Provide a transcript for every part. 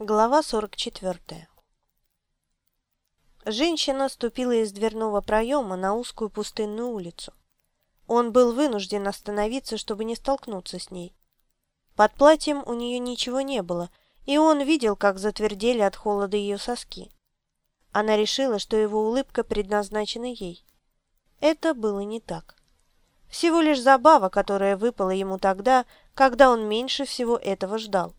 Глава 44 Женщина ступила из дверного проема на узкую пустынную улицу. Он был вынужден остановиться, чтобы не столкнуться с ней. Под платьем у нее ничего не было, и он видел, как затвердели от холода ее соски. Она решила, что его улыбка предназначена ей. Это было не так. Всего лишь забава, которая выпала ему тогда, когда он меньше всего этого ждал.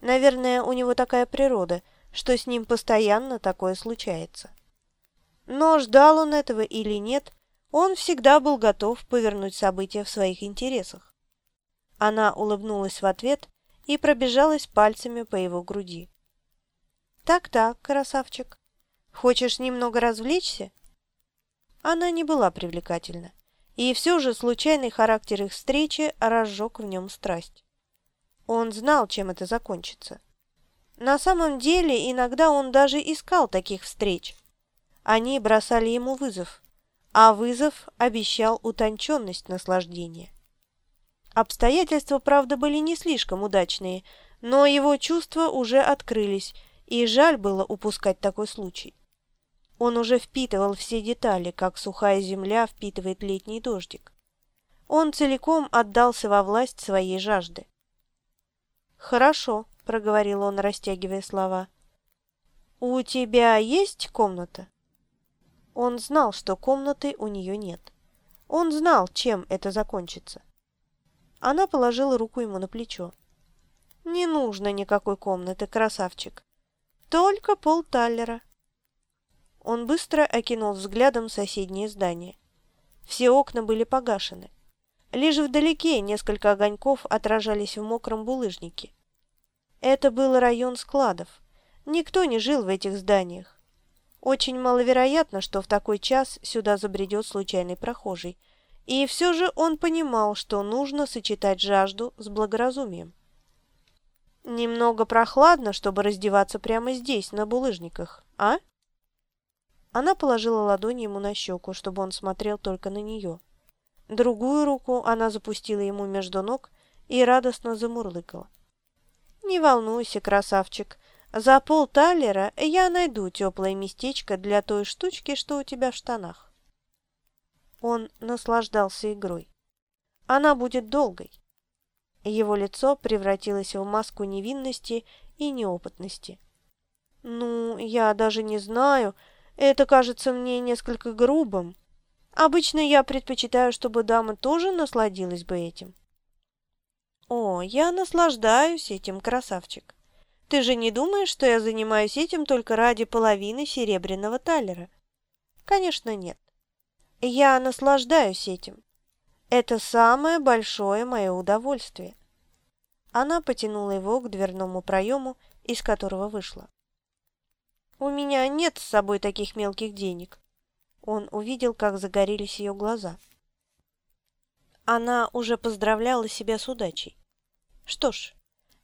Наверное, у него такая природа, что с ним постоянно такое случается. Но ждал он этого или нет, он всегда был готов повернуть события в своих интересах. Она улыбнулась в ответ и пробежалась пальцами по его груди. «Так-так, красавчик, хочешь немного развлечься?» Она не была привлекательна, и все же случайный характер их встречи разжег в нем страсть. Он знал, чем это закончится. На самом деле, иногда он даже искал таких встреч. Они бросали ему вызов, а вызов обещал утонченность наслаждения. Обстоятельства, правда, были не слишком удачные, но его чувства уже открылись, и жаль было упускать такой случай. Он уже впитывал все детали, как сухая земля впитывает летний дождик. Он целиком отдался во власть своей жажды. «Хорошо», — проговорил он, растягивая слова. «У тебя есть комната?» Он знал, что комнаты у нее нет. Он знал, чем это закончится. Она положила руку ему на плечо. «Не нужно никакой комнаты, красавчик. Только пол таллера». Он быстро окинул взглядом соседнее здание. Все окна были погашены. Лишь вдалеке несколько огоньков отражались в мокром булыжнике. Это был район складов. Никто не жил в этих зданиях. Очень маловероятно, что в такой час сюда забредет случайный прохожий. И все же он понимал, что нужно сочетать жажду с благоразумием. «Немного прохладно, чтобы раздеваться прямо здесь, на булыжниках, а?» Она положила ладонь ему на щеку, чтобы он смотрел только на нее. Другую руку она запустила ему между ног и радостно замурлыкала. «Не волнуйся, красавчик, за пол талера я найду теплое местечко для той штучки, что у тебя в штанах». Он наслаждался игрой. Она будет долгой. Его лицо превратилось в маску невинности и неопытности. «Ну, я даже не знаю. Это кажется мне несколько грубым. Обычно я предпочитаю, чтобы дама тоже насладилась бы этим. О, я наслаждаюсь этим, красавчик. Ты же не думаешь, что я занимаюсь этим только ради половины серебряного талера? Конечно, нет. Я наслаждаюсь этим. Это самое большое мое удовольствие. Она потянула его к дверному проему, из которого вышла. «У меня нет с собой таких мелких денег. Он увидел, как загорелись ее глаза. Она уже поздравляла себя с удачей. Что ж,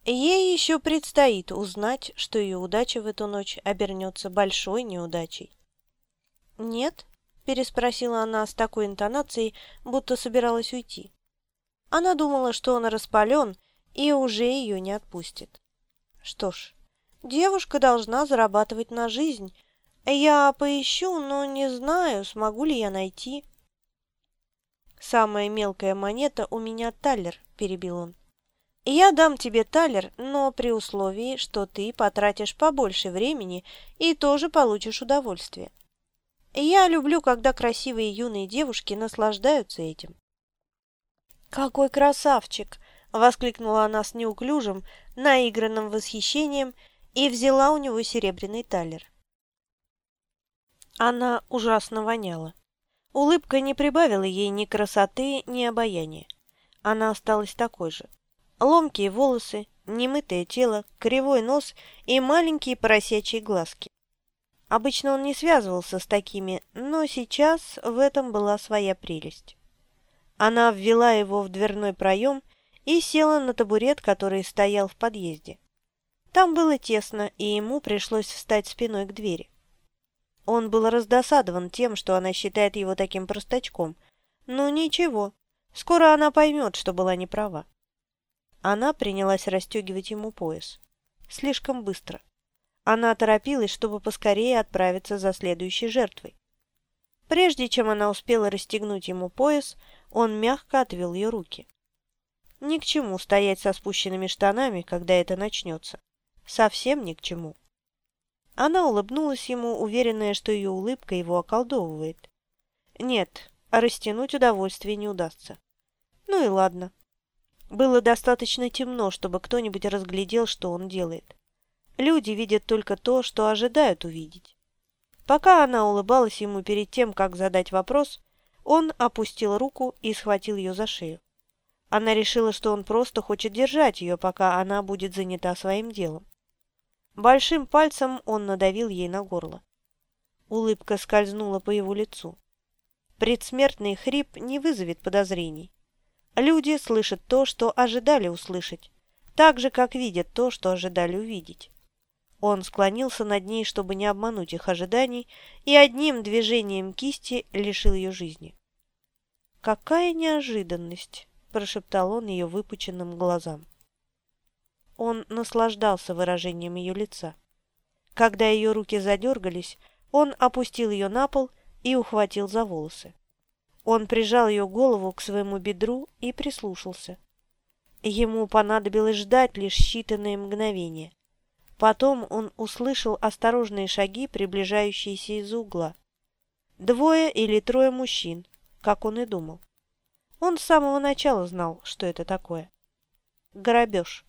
ей еще предстоит узнать, что ее удача в эту ночь обернется большой неудачей. «Нет?» – переспросила она с такой интонацией, будто собиралась уйти. Она думала, что он распален и уже ее не отпустит. Что ж, девушка должна зарабатывать на жизнь, я поищу, но не знаю, смогу ли я найти. Самая мелкая монета у меня талер, перебил он. Я дам тебе талер, но при условии, что ты потратишь побольше времени и тоже получишь удовольствие. Я люблю, когда красивые юные девушки наслаждаются этим. «Какой красавчик!» — воскликнула она с неуклюжим, наигранным восхищением и взяла у него серебряный талер. Она ужасно воняла. Улыбка не прибавила ей ни красоты, ни обаяния. Она осталась такой же. Ломкие волосы, немытое тело, кривой нос и маленькие поросячьи глазки. Обычно он не связывался с такими, но сейчас в этом была своя прелесть. Она ввела его в дверной проем и села на табурет, который стоял в подъезде. Там было тесно, и ему пришлось встать спиной к двери. Он был раздосадован тем, что она считает его таким простачком. Ну ничего, скоро она поймет, что была неправа. Она принялась расстегивать ему пояс. слишком быстро. Она торопилась, чтобы поскорее отправиться за следующей жертвой. Прежде чем она успела расстегнуть ему пояс, он мягко отвел ее руки. Ни к чему стоять со спущенными штанами, когда это начнется. Совсем ни к чему. Она улыбнулась ему, уверенная, что ее улыбка его околдовывает. Нет, растянуть удовольствие не удастся. Ну и ладно. Было достаточно темно, чтобы кто-нибудь разглядел, что он делает. Люди видят только то, что ожидают увидеть. Пока она улыбалась ему перед тем, как задать вопрос, он опустил руку и схватил ее за шею. Она решила, что он просто хочет держать ее, пока она будет занята своим делом. Большим пальцем он надавил ей на горло. Улыбка скользнула по его лицу. Предсмертный хрип не вызовет подозрений. Люди слышат то, что ожидали услышать, так же, как видят то, что ожидали увидеть. Он склонился над ней, чтобы не обмануть их ожиданий, и одним движением кисти лишил ее жизни. «Какая неожиданность!» – прошептал он ее выпученным глазам. Он наслаждался выражением ее лица. Когда ее руки задергались, он опустил ее на пол и ухватил за волосы. Он прижал ее голову к своему бедру и прислушался. Ему понадобилось ждать лишь считанные мгновения. Потом он услышал осторожные шаги, приближающиеся из угла. Двое или трое мужчин, как он и думал. Он с самого начала знал, что это такое. Грабеж.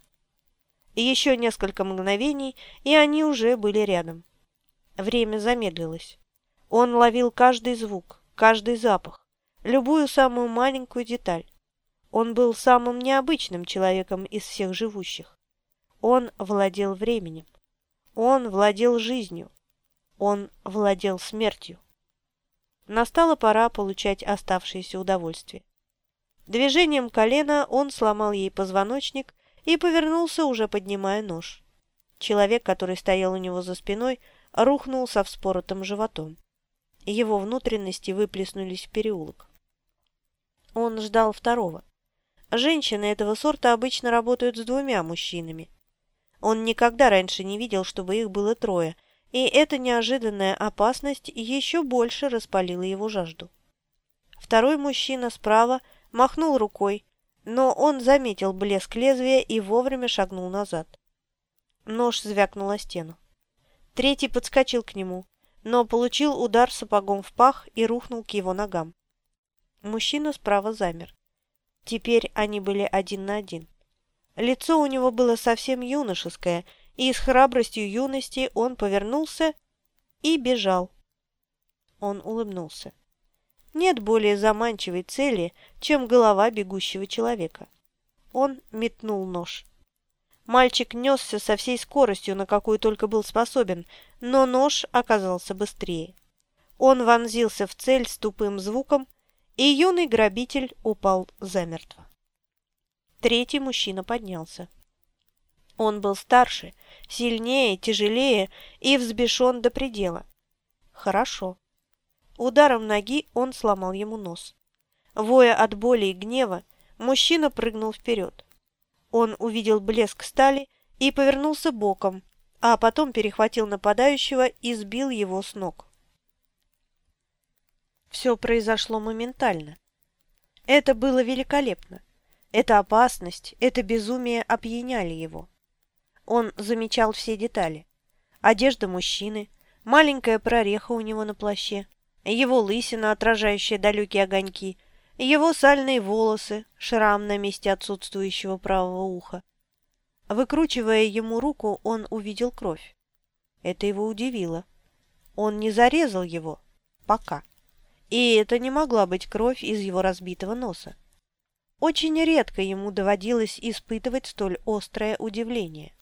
Еще несколько мгновений, и они уже были рядом. Время замедлилось. Он ловил каждый звук, каждый запах любую самую маленькую деталь. Он был самым необычным человеком из всех живущих. Он владел временем. Он владел жизнью. Он владел смертью. Настала пора получать оставшееся удовольствие. Движением колена он сломал ей позвоночник и повернулся, уже поднимая нож. Человек, который стоял у него за спиной, рухнул со вспоротым животом. Его внутренности выплеснулись в переулок. Он ждал второго. Женщины этого сорта обычно работают с двумя мужчинами. Он никогда раньше не видел, чтобы их было трое, и эта неожиданная опасность еще больше распалила его жажду. Второй мужчина справа махнул рукой, но он заметил блеск лезвия и вовремя шагнул назад. Нож звякнул о стену. Третий подскочил к нему, но получил удар сапогом в пах и рухнул к его ногам. Мужчина справа замер. Теперь они были один на один. Лицо у него было совсем юношеское, и с храбростью юности он повернулся и бежал. Он улыбнулся. Нет более заманчивой цели, чем голова бегущего человека. Он метнул нож. Мальчик несся со всей скоростью, на какую только был способен, но нож оказался быстрее. Он вонзился в цель с тупым звуком, и юный грабитель упал замертво. Третий мужчина поднялся. Он был старше, сильнее, тяжелее и взбешен до предела. Хорошо. Ударом ноги он сломал ему нос. Воя от боли и гнева, мужчина прыгнул вперед. Он увидел блеск стали и повернулся боком, а потом перехватил нападающего и сбил его с ног. Все произошло моментально. Это было великолепно. Эта опасность, это безумие опьяняли его. Он замечал все детали. Одежда мужчины, маленькая прореха у него на плаще, его лысина, отражающая далекие огоньки, его сальные волосы, шрам на месте отсутствующего правого уха. Выкручивая ему руку, он увидел кровь. Это его удивило. Он не зарезал его. Пока. И это не могла быть кровь из его разбитого носа. Очень редко ему доводилось испытывать столь острое удивление.